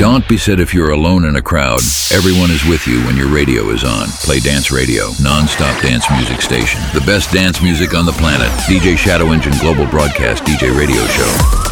Don't be said if you're alone in a crowd. Everyone is with you when your radio is on. Play Dance Radio, non-stop dance music station. The best dance music on the planet. DJ Shadow Engine Global Broadcast DJ Radio Show.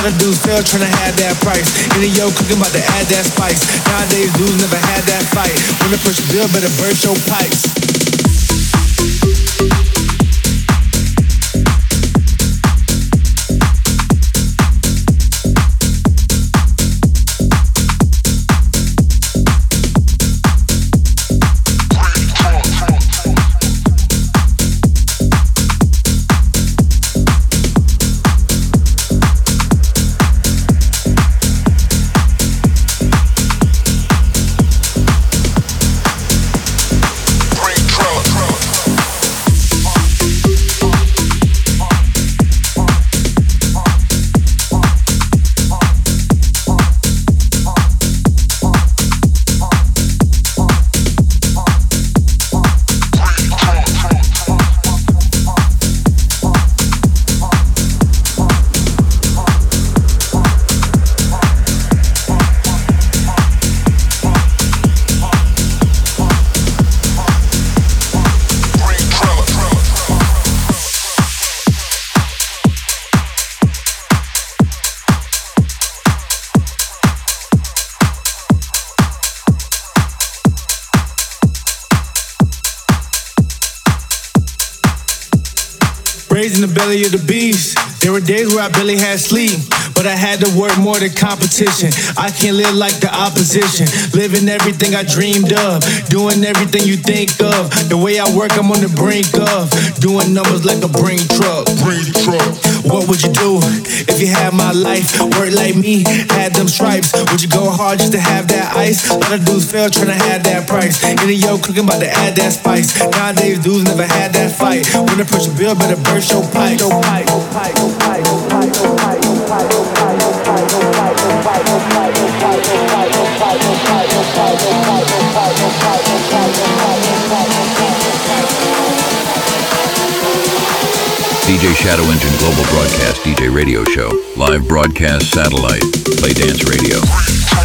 Lot of dudes fail trying to have that price. In the yo cooking about to add that spice. Nowadays dudes never had that fight. When the push bill, better burst your pipes. Where I barely had sleep, but I had to work more than competition. I can't live like the opposition. Living everything I dreamed of, doing everything you think of. The way I work, I'm on the brink of doing numbers like a brain truck. Brain truck. What would you do if you had my life? Work like me, had them stripes. Would you go hard just to have that ice? A lot of dudes fail trying to have that price. In the yo cooking about to add that spice. Nowadays dudes never had that fight. When the pressure bill, better burst. Your pipe, your pipe, your pipe, your pipe, your pipe, your pipe, your pipe, your pipe, your pipe, your pipe, your pipe, your pipe, your pipe, your pipe, your pipe, your pipe, DJ Shadow Engine Global Broadcast DJ Radio Show. Live broadcast satellite. Play dance radio.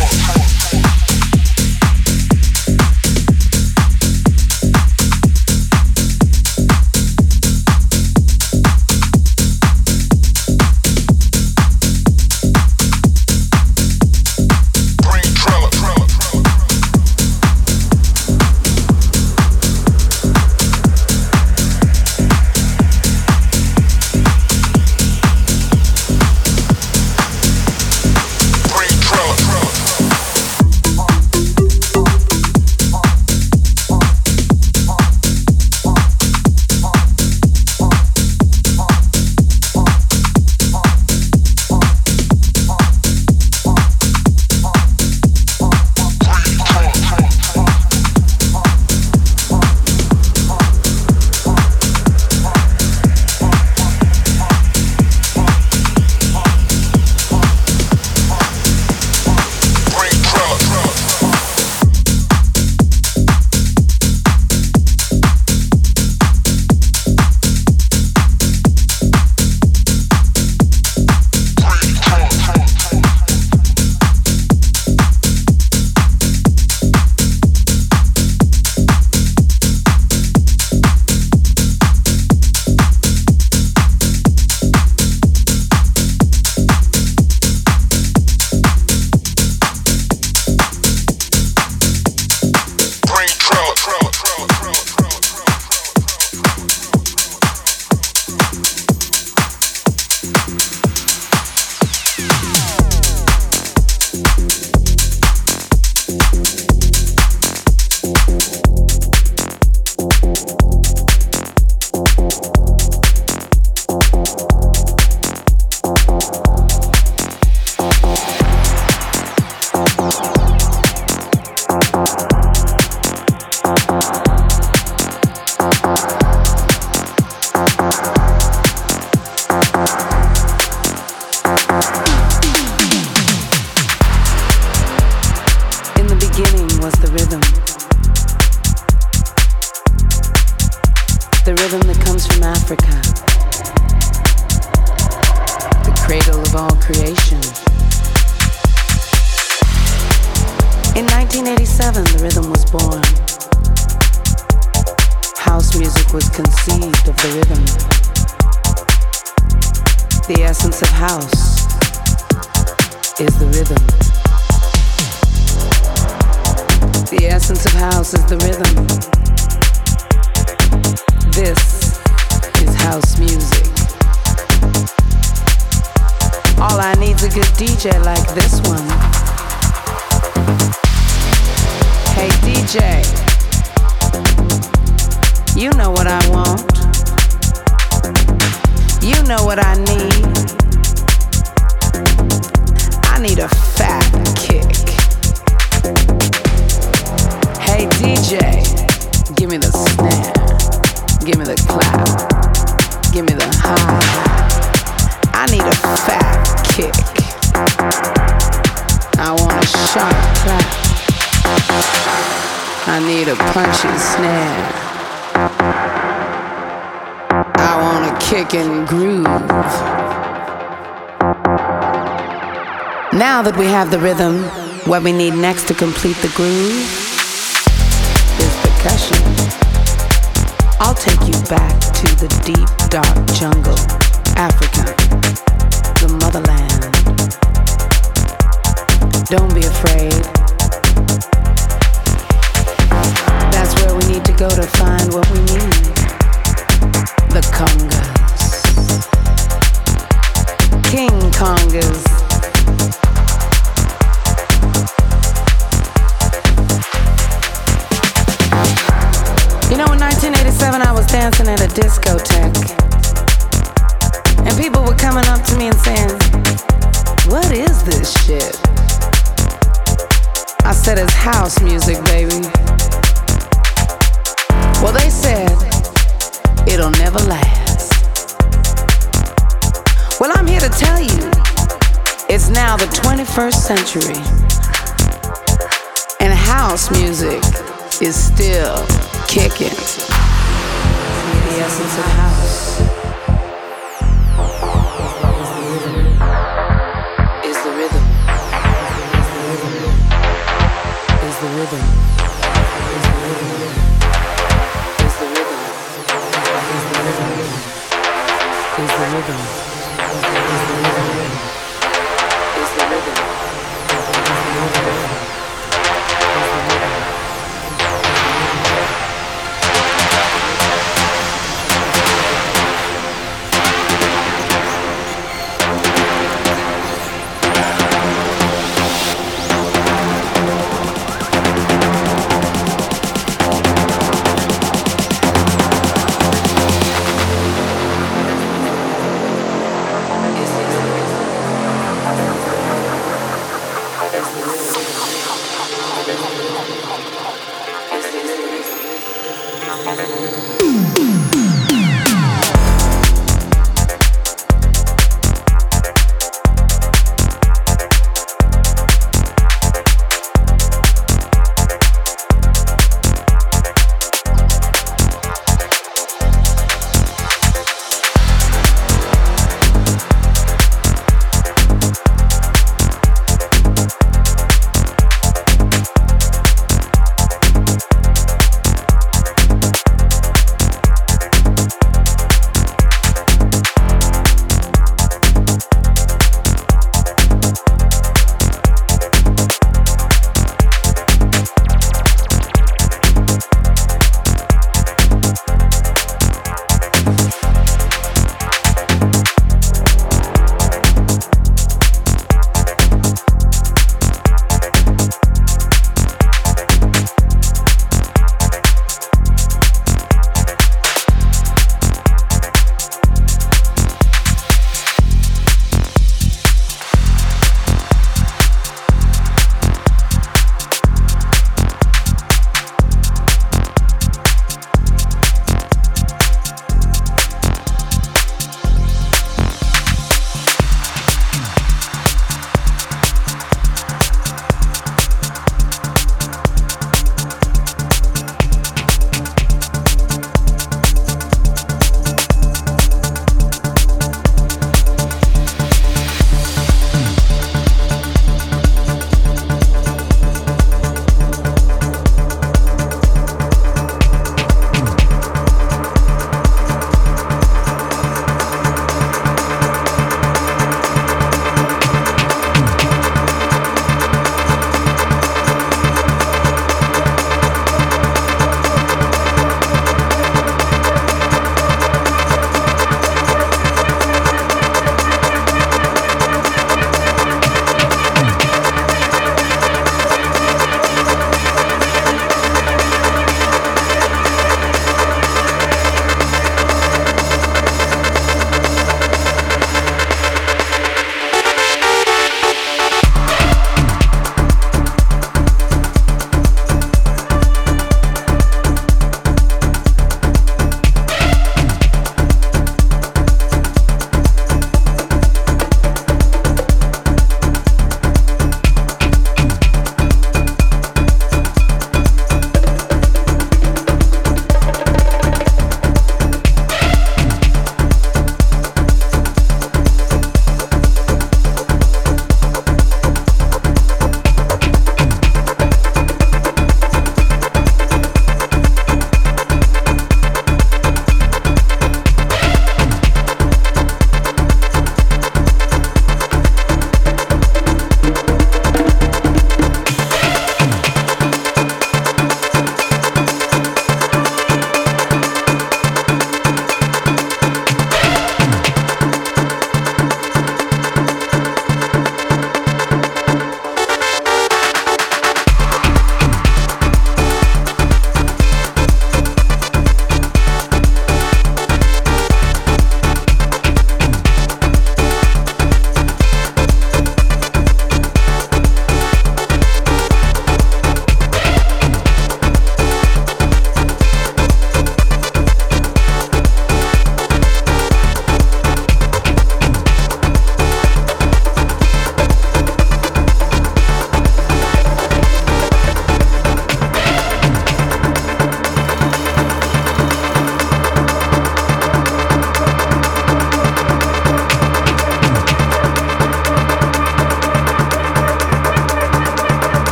To complete the groove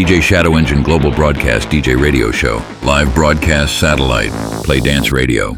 DJ Shadow Engine Global Broadcast DJ Radio Show. Live broadcast satellite. Play dance radio.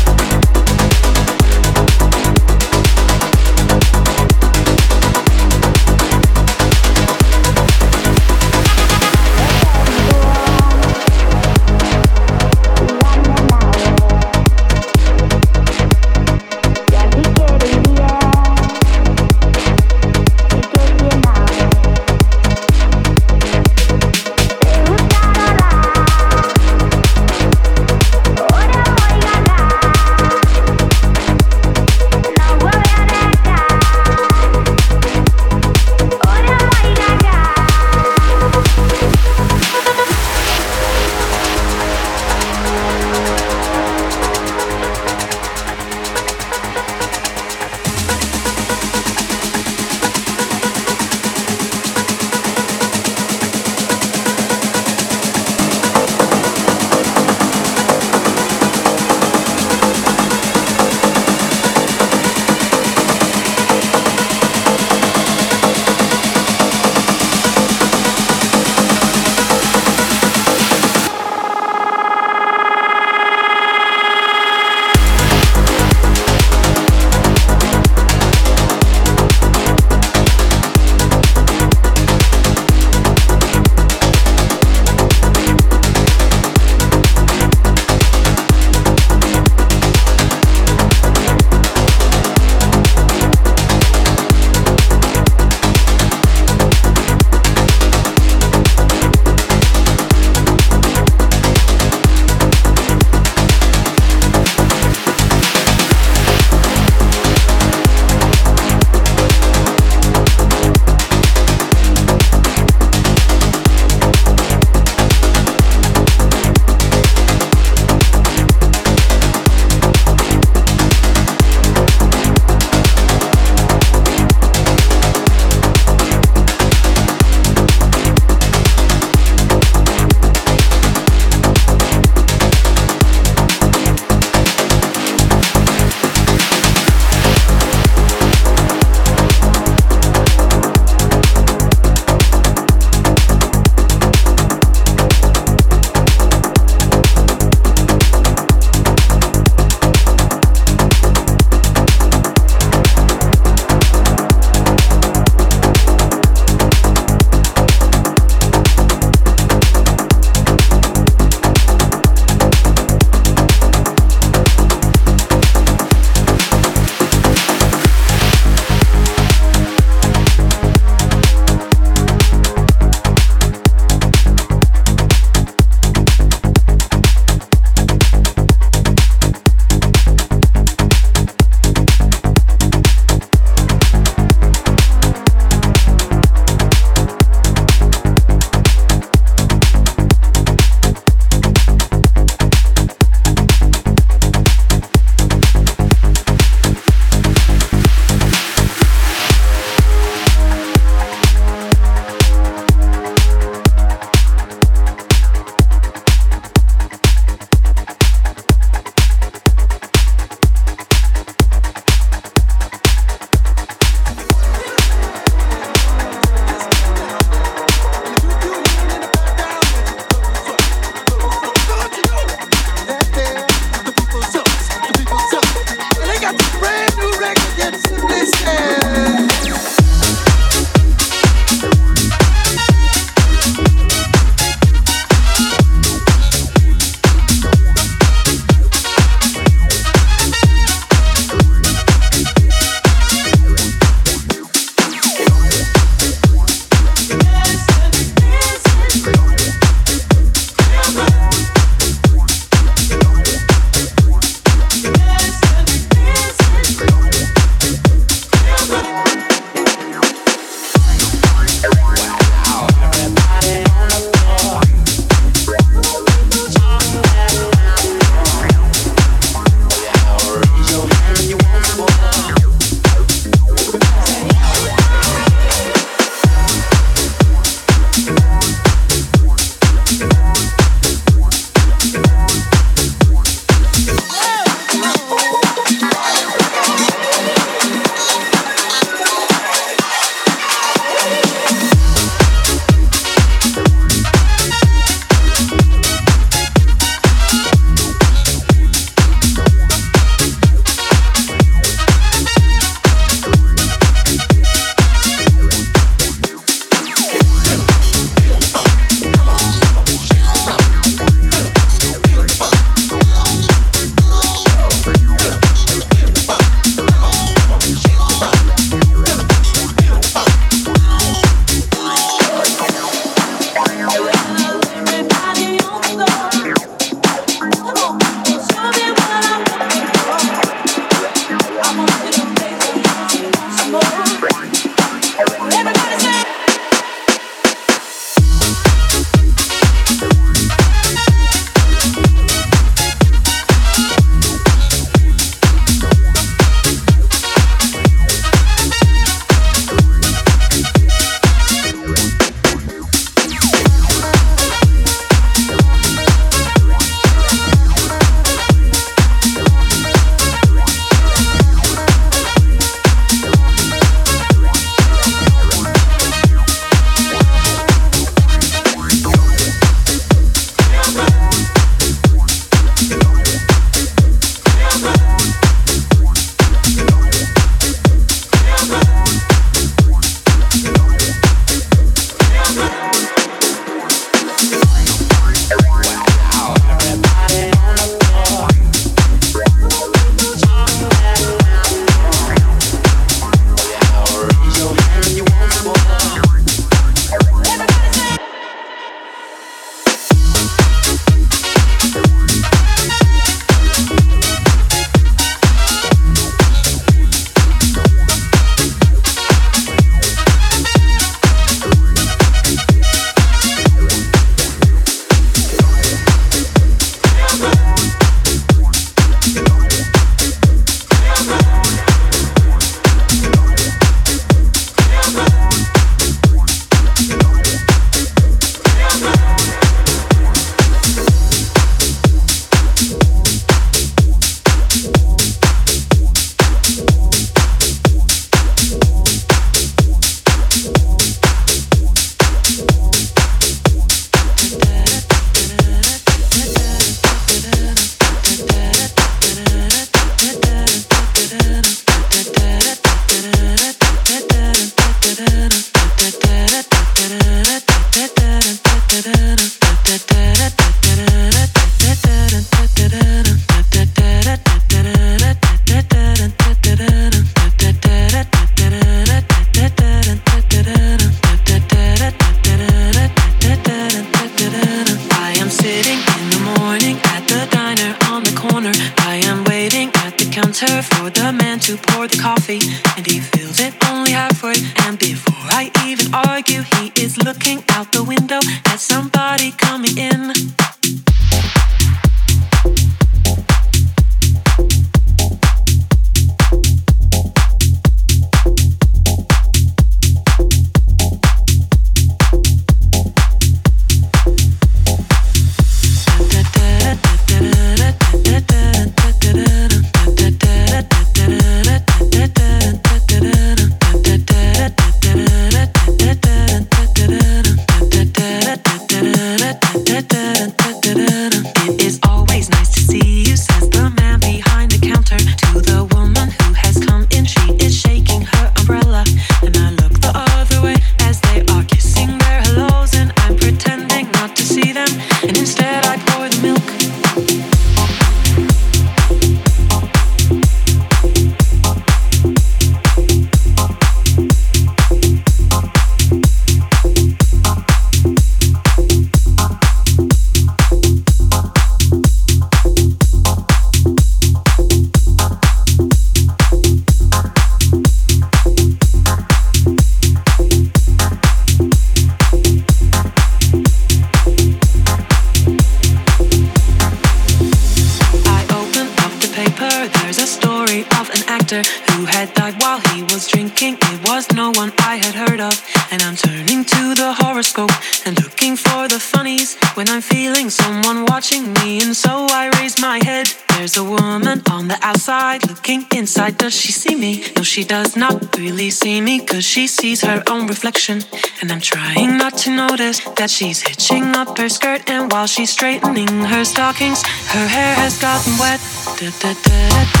she's hitching up her skirt, and while she's straightening her stockings, her hair has gotten wet. Da, da, da,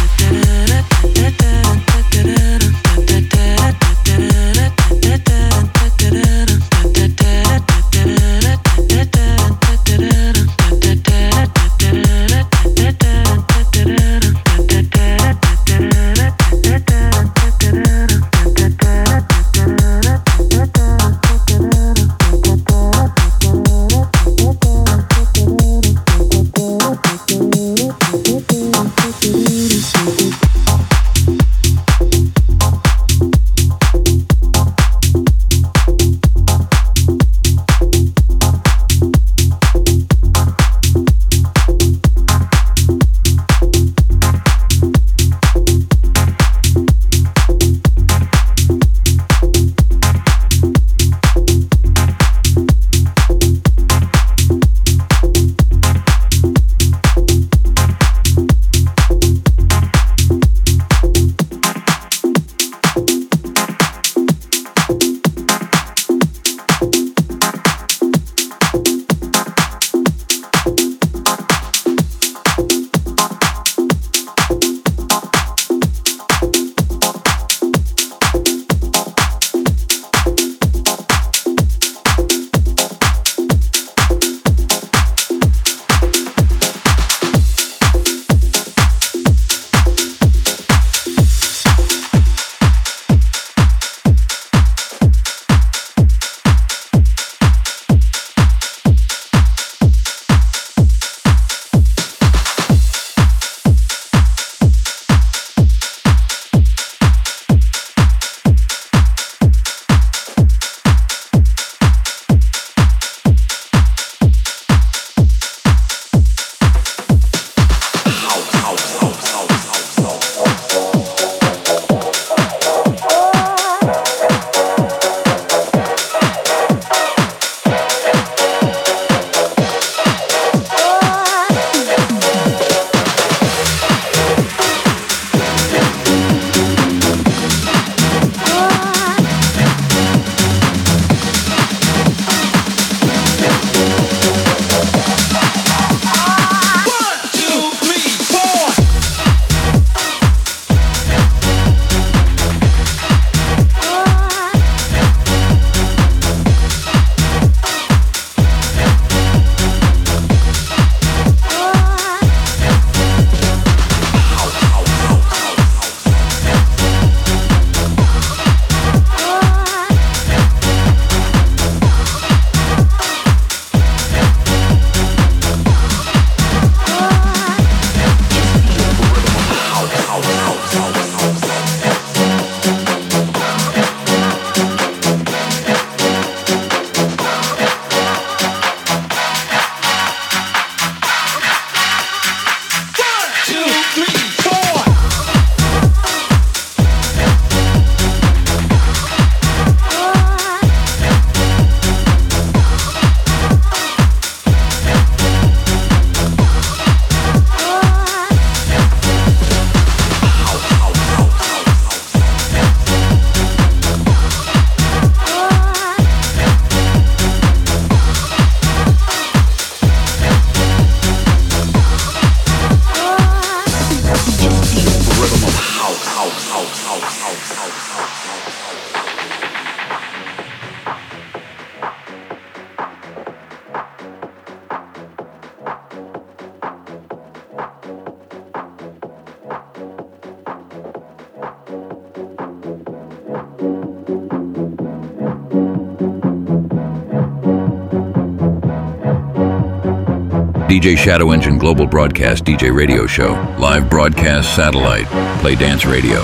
DJ Shadow Engine Global Broadcast DJ Radio Show. Live broadcast satellite. Play dance radio.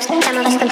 60 90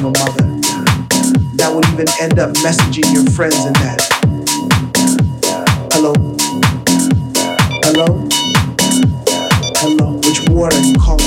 your mother? That would even end up messaging your friends in that. Hello? Hello? Hello? store. Listening through 20, 30,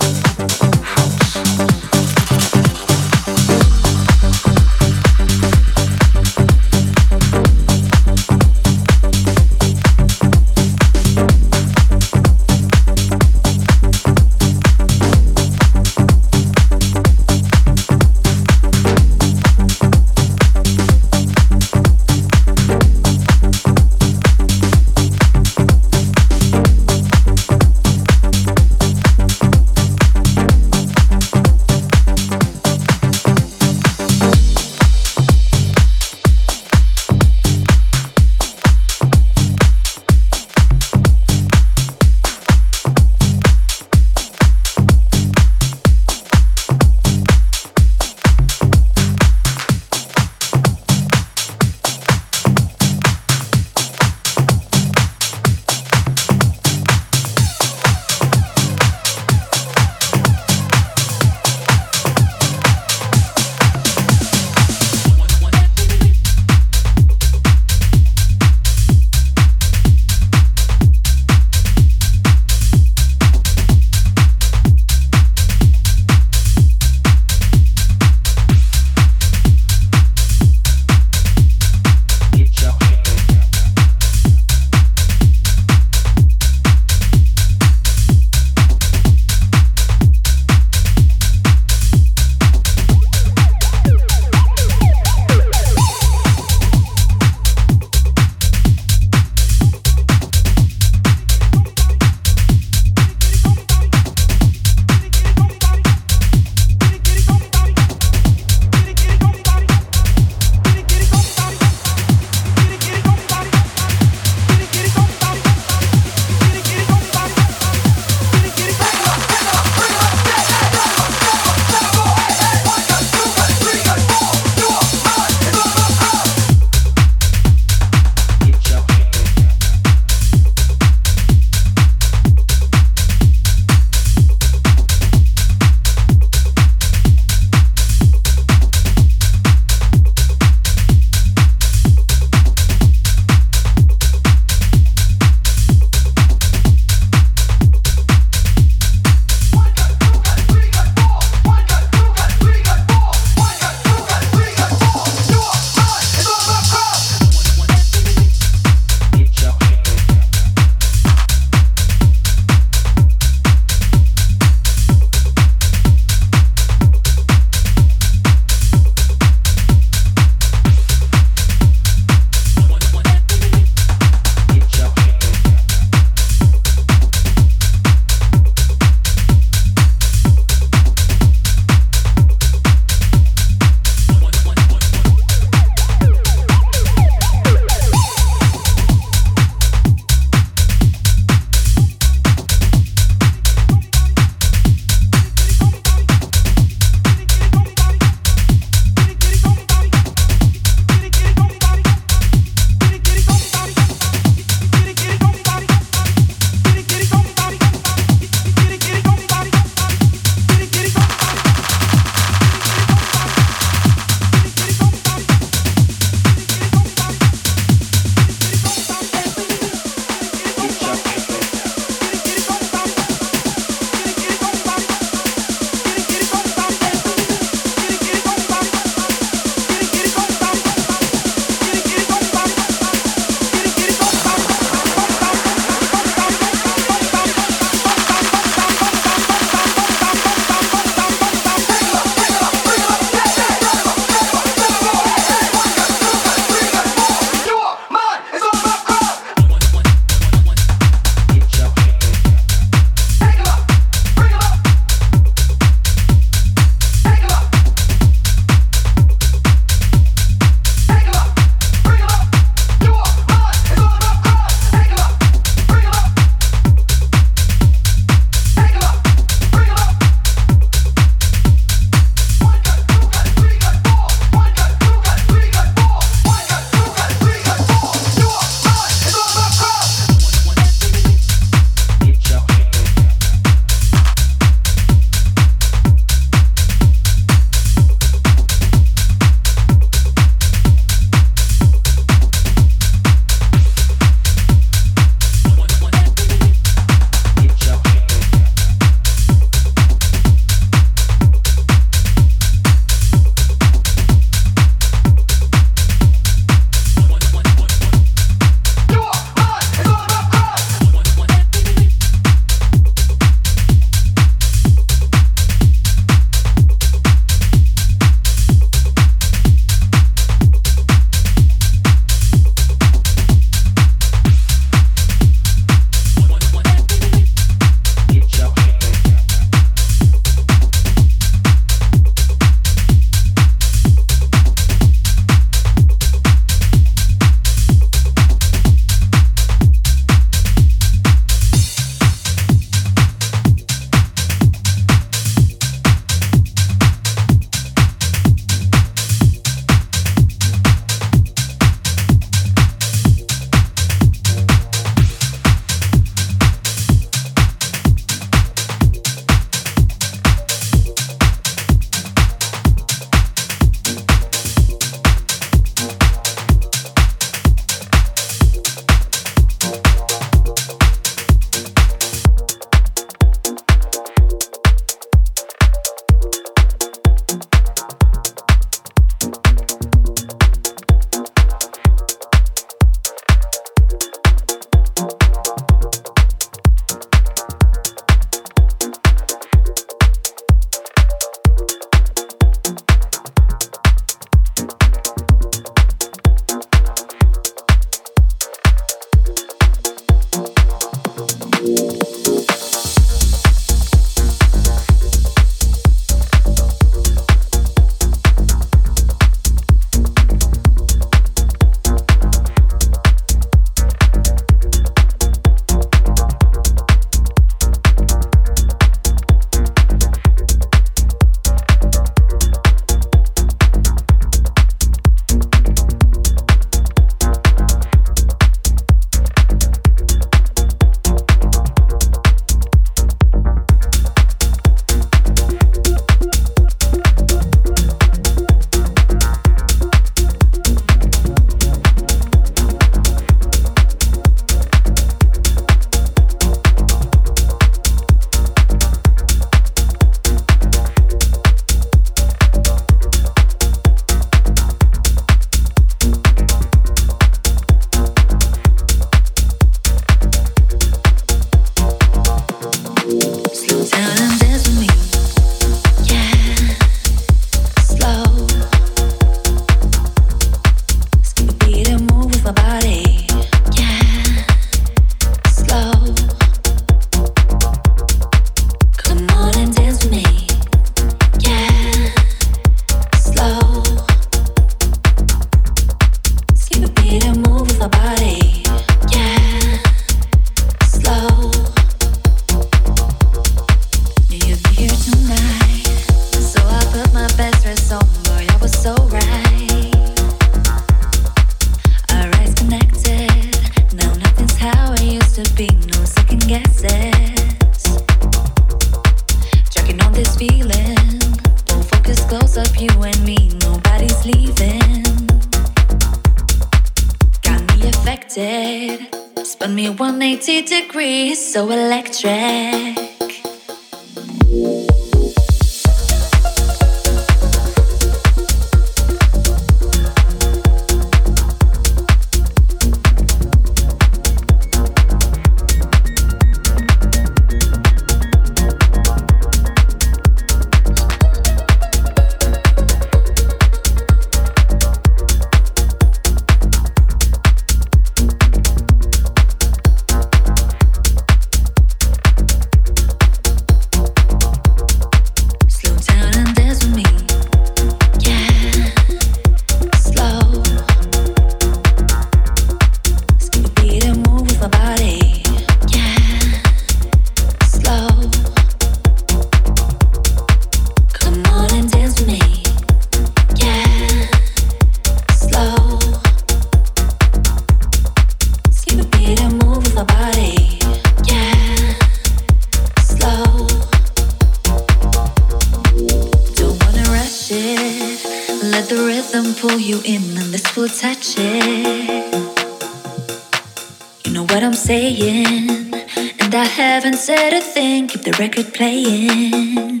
record playing.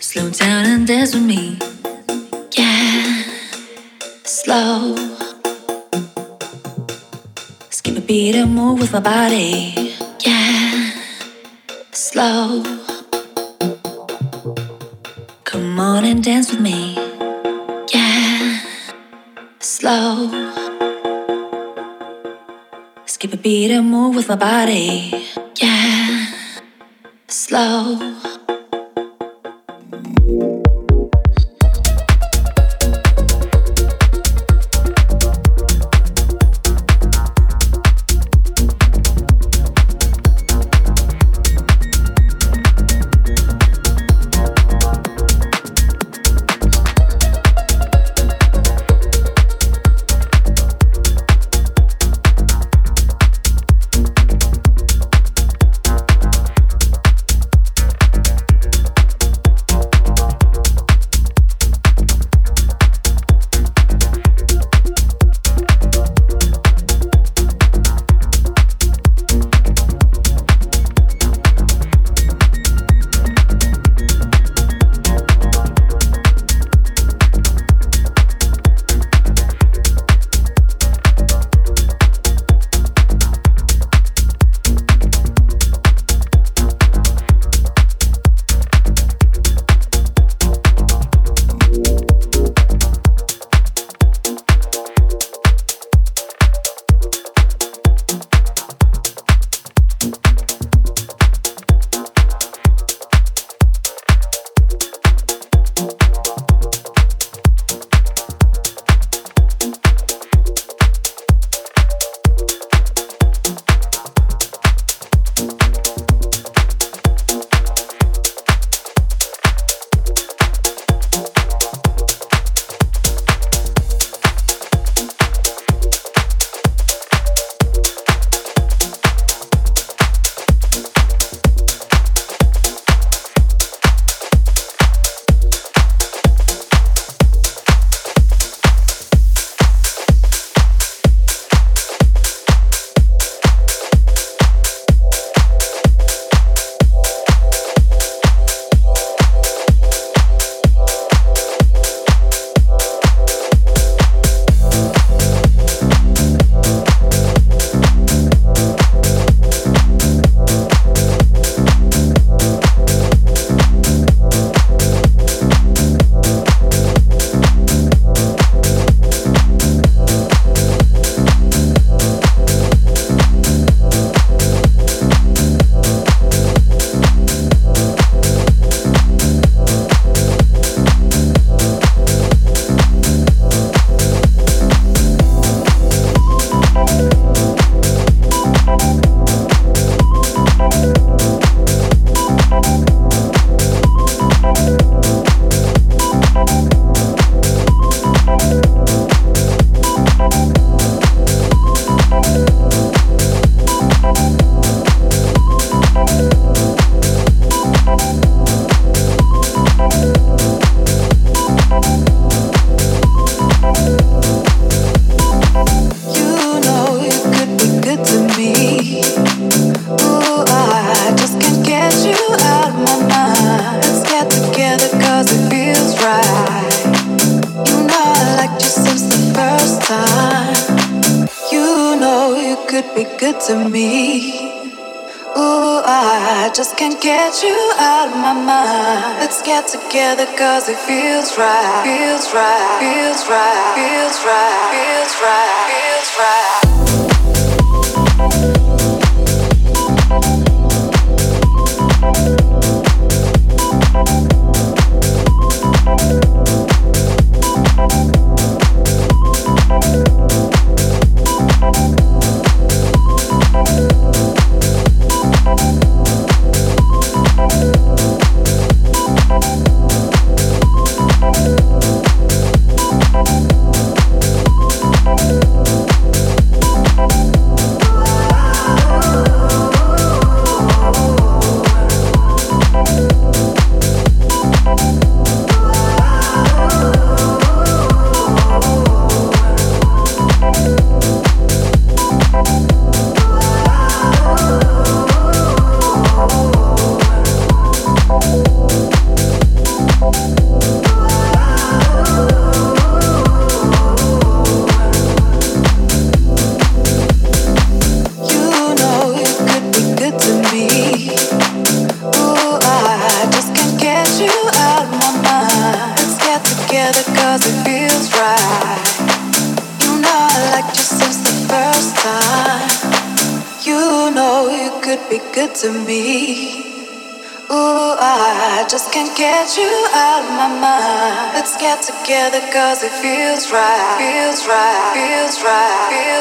Slow down and dance with me. Yeah, slow. Skip a beat and move with my body. Yeah, slow. Come on and dance with me. Yeah, slow. Beat and move with my body. Yeah slow.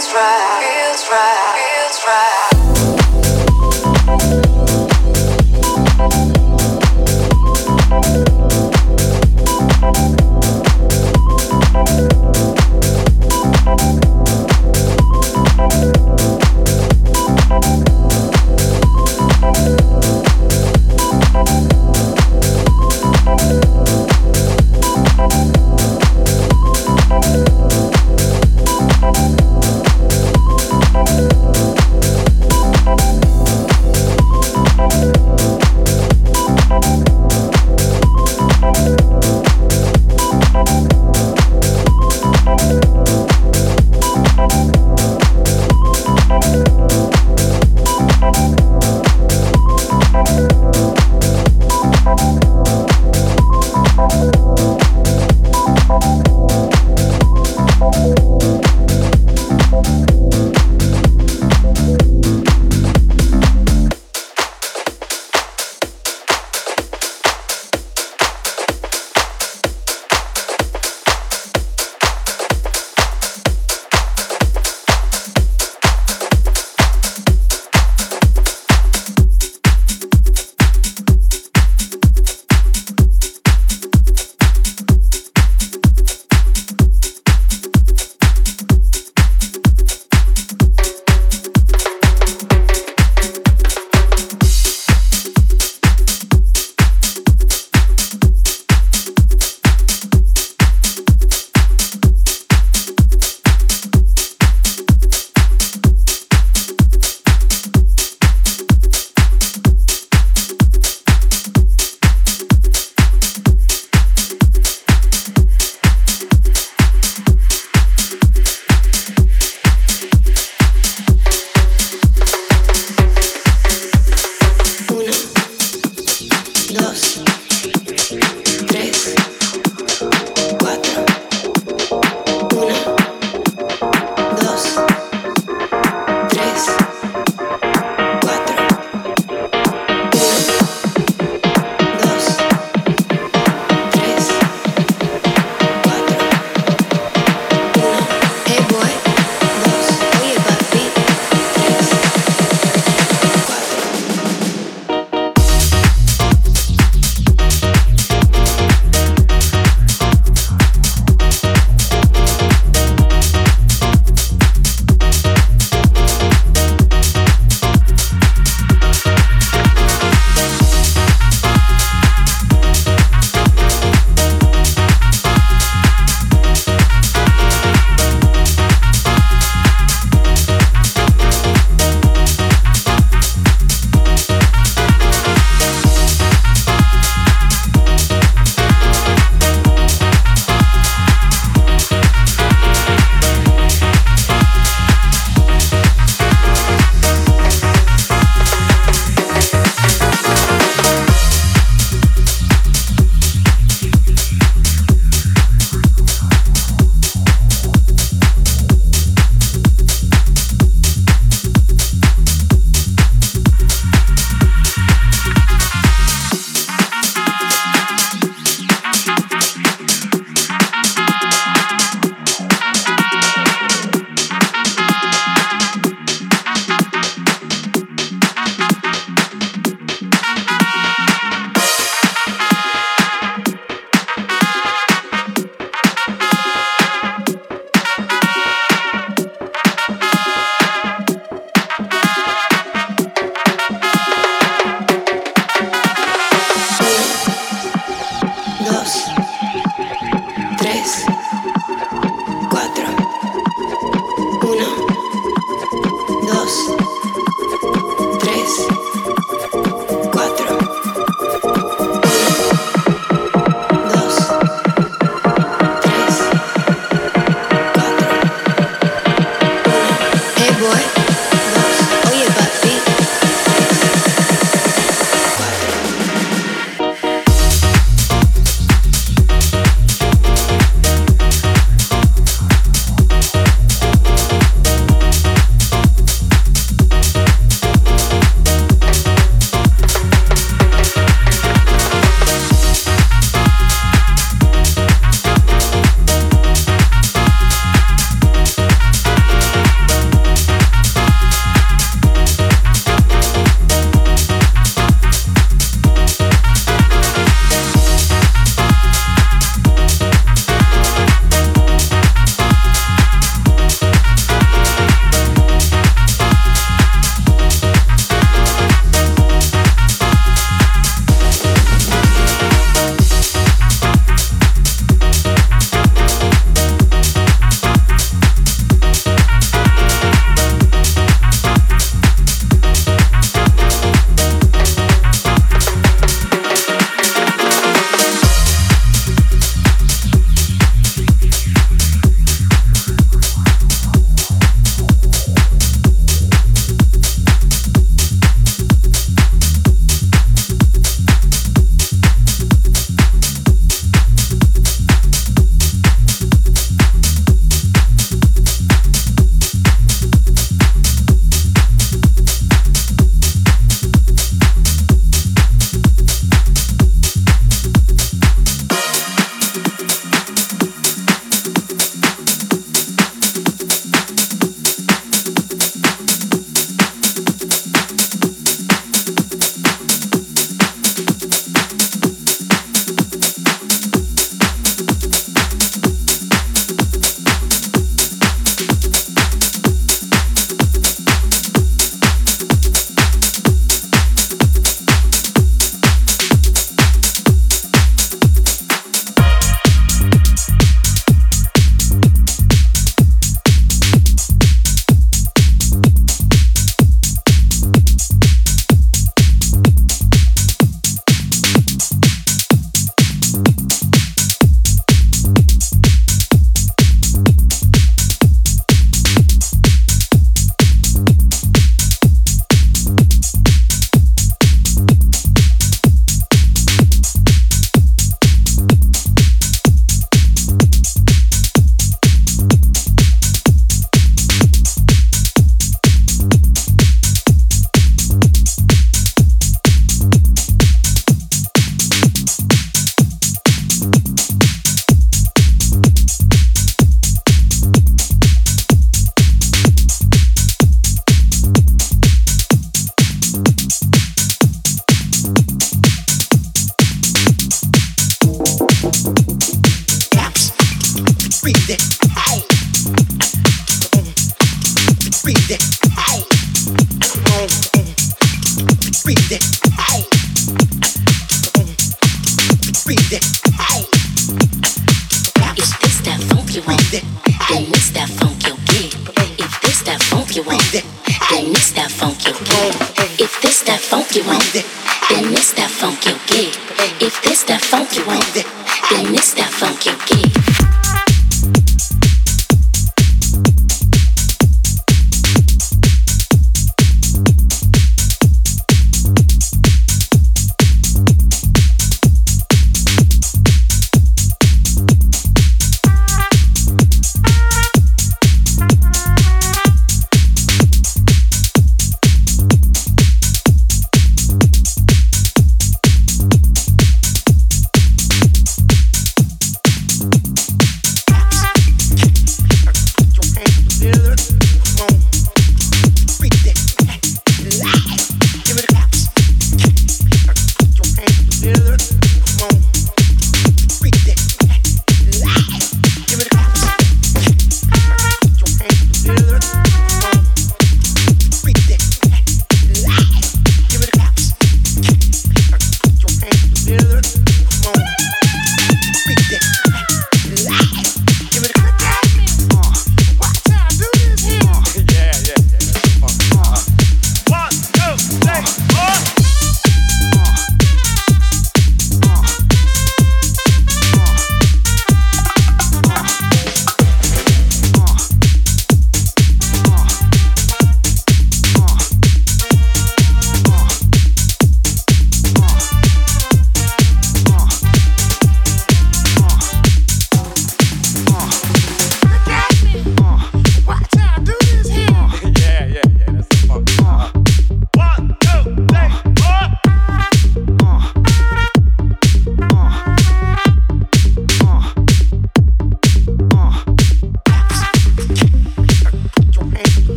Feels right. Feels right. Feels right.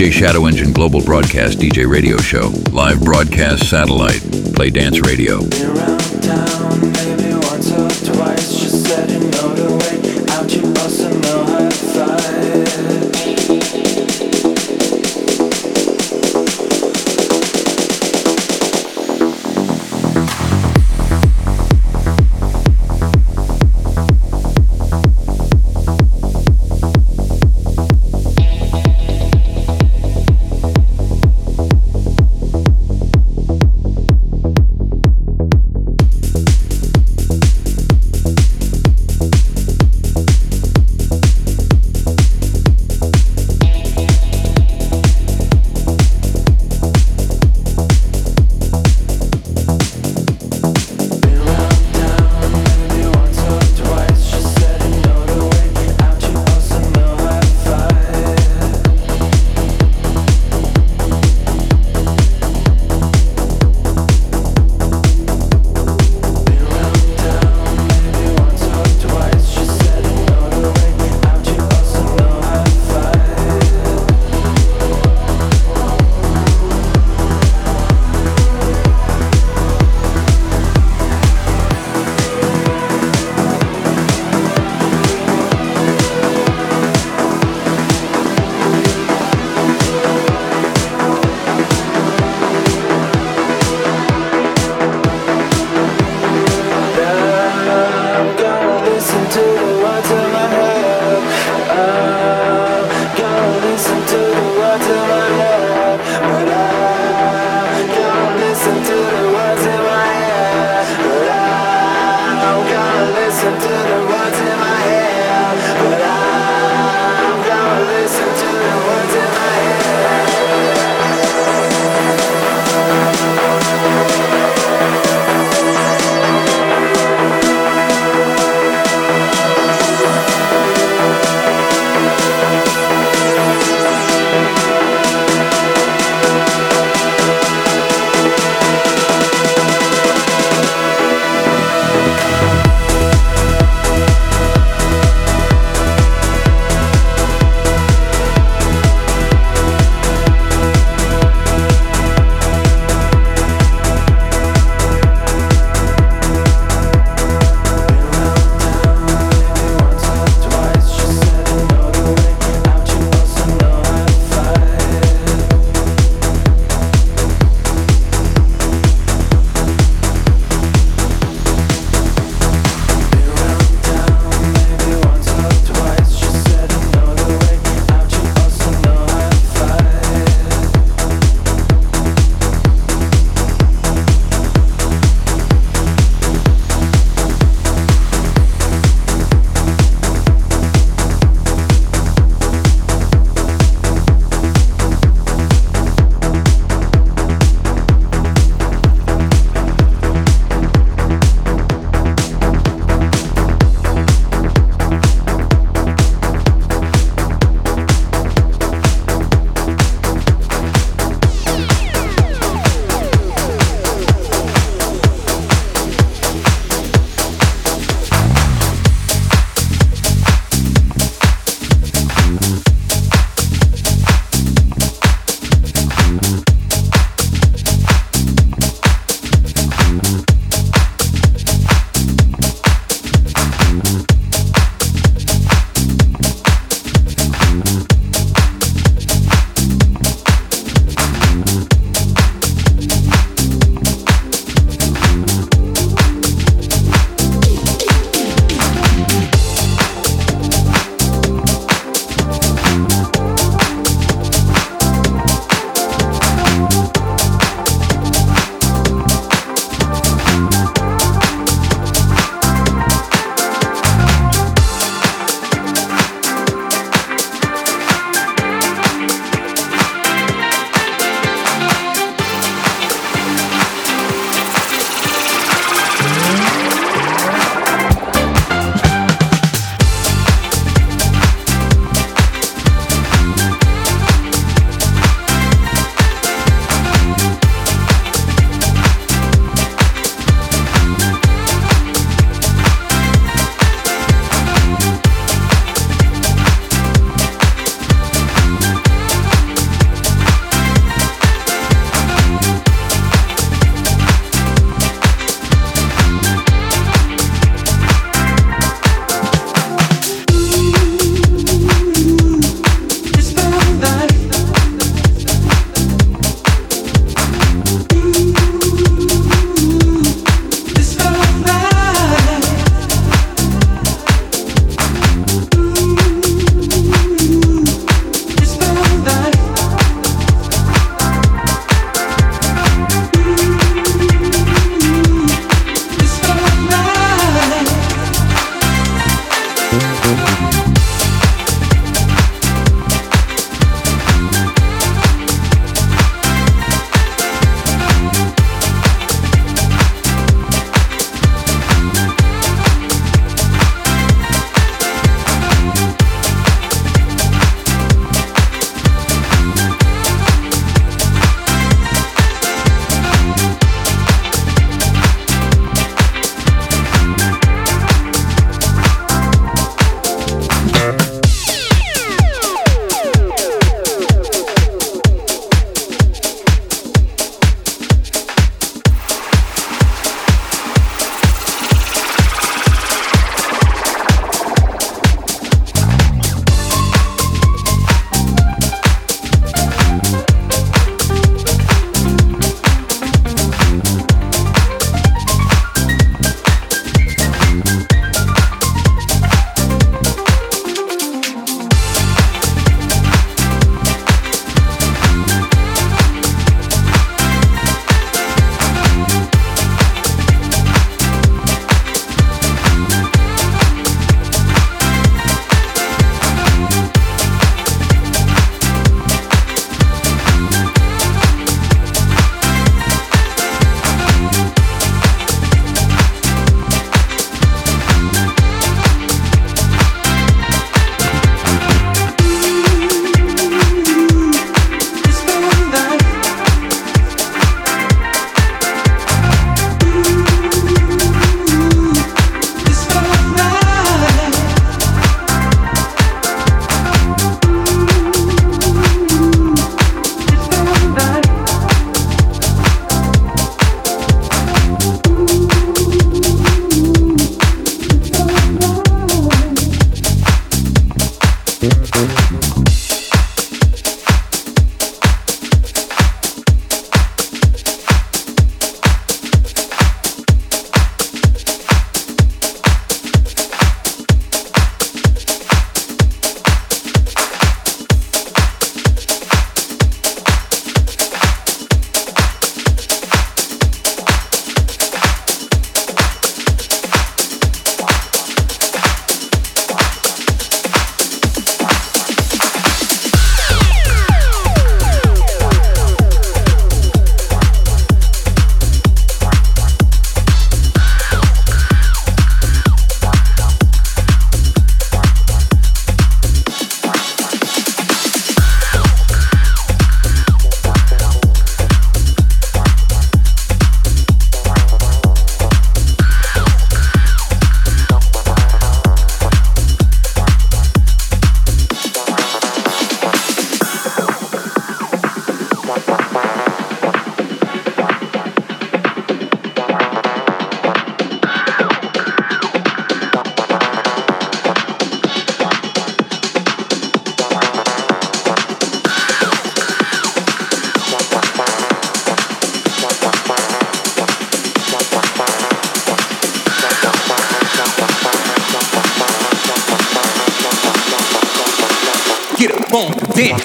DJ Shadow Engine Global Broadcast DJ Radio Show. Live broadcast satellite. Play dance radio.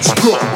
Dance floor.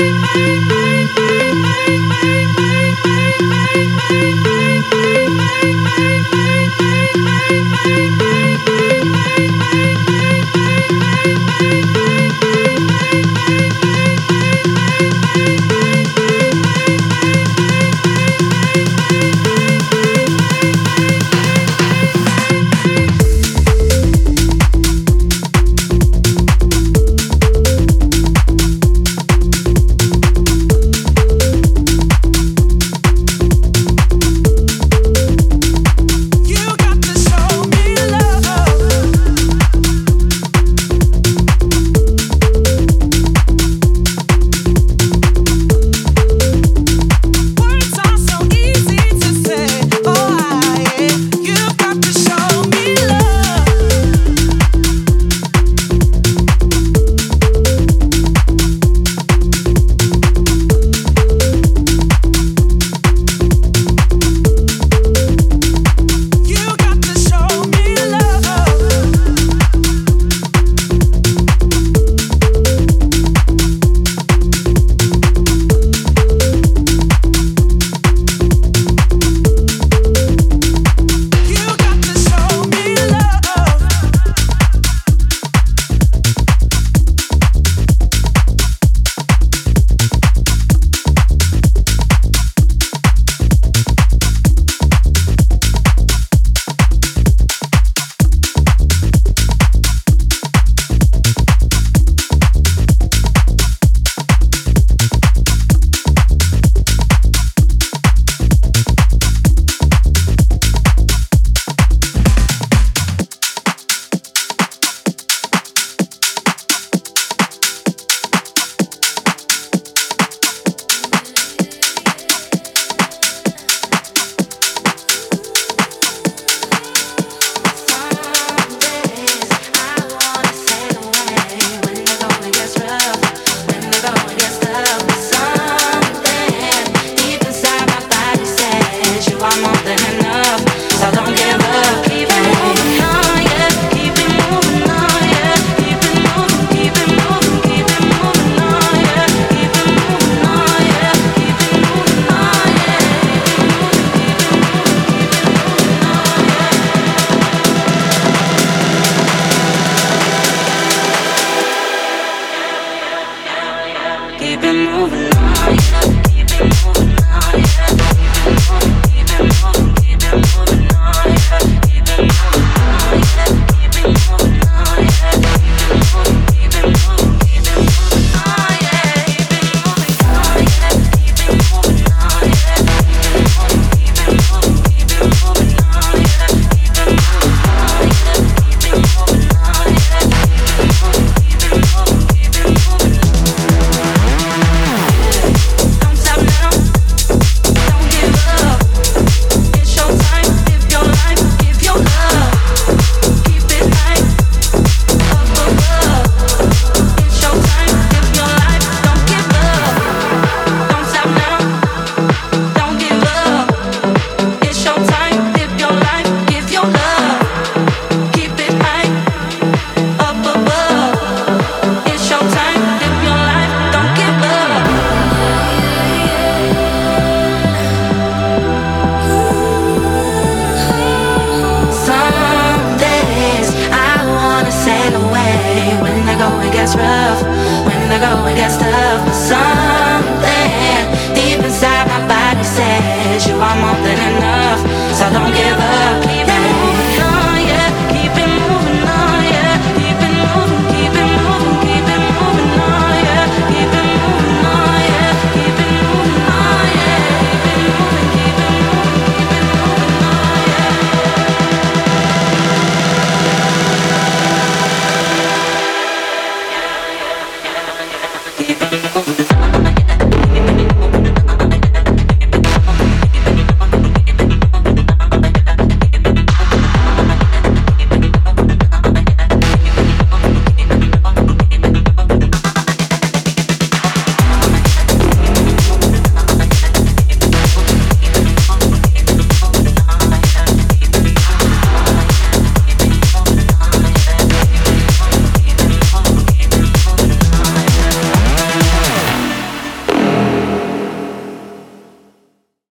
Thank you.